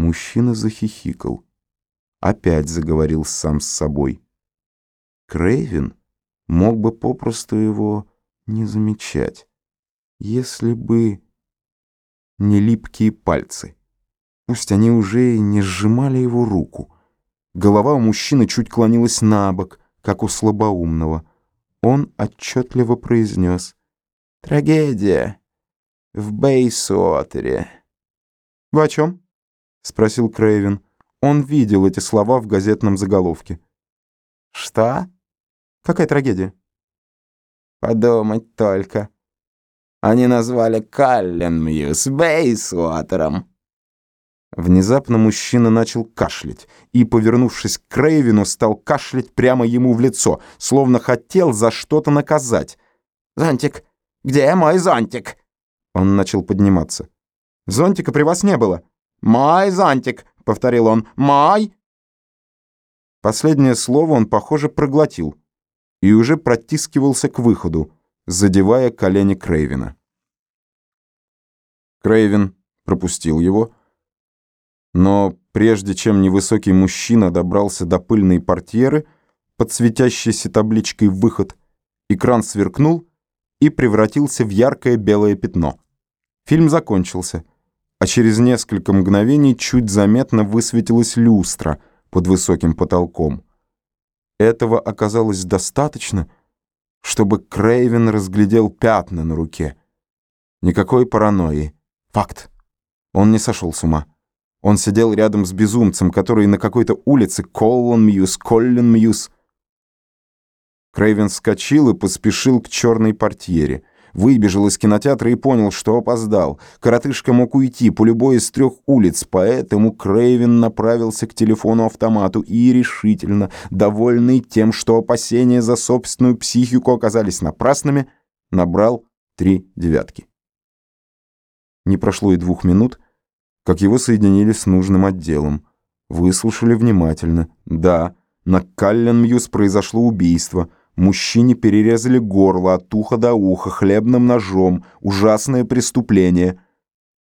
Мужчина захихикал. Опять заговорил сам с собой. Крейвен мог бы попросту его не замечать, если бы не липкие пальцы. Пусть они уже не сжимали его руку. Голова у мужчины чуть клонилась на бок, как у слабоумного. Он отчетливо произнес «Трагедия в Бейсуотере». «Вы о чем?» — спросил Крейвен. Он видел эти слова в газетном заголовке. «Что? Какая трагедия?» «Подумать только. Они назвали Калленмьюс Бейсуотером». Внезапно мужчина начал кашлять и, повернувшись к Крейвину, стал кашлять прямо ему в лицо, словно хотел за что-то наказать. «Зонтик! Где мой зонтик?» Он начал подниматься. «Зонтика при вас не было». «Мой зонтик!» — повторил он. «Мой!» Последнее слово он, похоже, проглотил и уже протискивался к выходу, задевая колени Крейвина. Крейвин пропустил его, но прежде чем невысокий мужчина добрался до пыльной портьеры под светящейся табличкой «Выход», экран сверкнул и превратился в яркое белое пятно. Фильм закончился, а через несколько мгновений чуть заметно высветилась люстра под высоким потолком. Этого оказалось достаточно, чтобы Крейвен разглядел пятна на руке. Никакой паранойи. Факт. Он не сошел с ума. Он сидел рядом с безумцем, который на какой-то улице Коллан Мьюз, Коллин Мьюз. Крейвен вскочил и поспешил к черной портьере. Выбежал из кинотеатра и понял, что опоздал. Коротышка мог уйти по любой из трех улиц, поэтому Крейвен направился к телефону-автомату и решительно, довольный тем, что опасения за собственную психику оказались напрасными, набрал три девятки. Не прошло и двух минут, как его соединили с нужным отделом. Выслушали внимательно. Да, на Калленмьюз произошло убийство. Мужчине перерезали горло от уха до уха хлебным ножом. Ужасное преступление.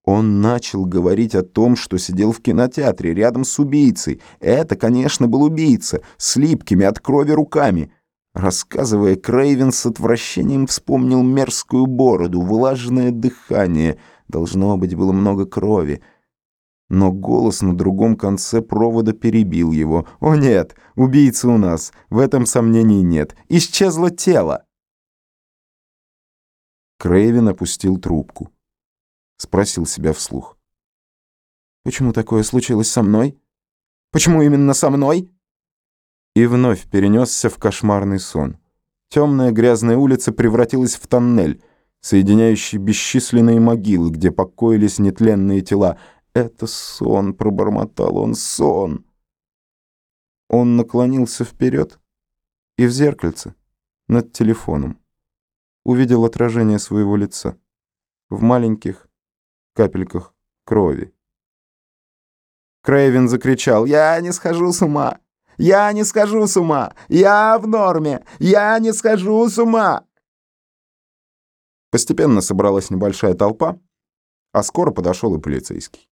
Он начал говорить о том, что сидел в кинотеатре рядом с убийцей. Это, конечно, был убийца, с липкими от крови руками. Рассказывая, Крейвен с отвращением вспомнил мерзкую бороду, влажное дыхание. Должно быть, было много крови но голос на другом конце провода перебил его. «О нет, убийца у нас, в этом сомнений нет. Исчезло тело!» Крейвен опустил трубку. Спросил себя вслух. «Почему такое случилось со мной? Почему именно со мной?» И вновь перенесся в кошмарный сон. Темная грязная улица превратилась в тоннель, соединяющий бесчисленные могилы, где покоились нетленные тела, «Это сон», — пробормотал он, — «сон». Он наклонился вперед и в зеркальце над телефоном увидел отражение своего лица в маленьких капельках крови. Крейвен закричал «Я не схожу с ума! Я не схожу с ума! Я в норме! Я не схожу с ума!» Постепенно собралась небольшая толпа, а скоро подошел и полицейский.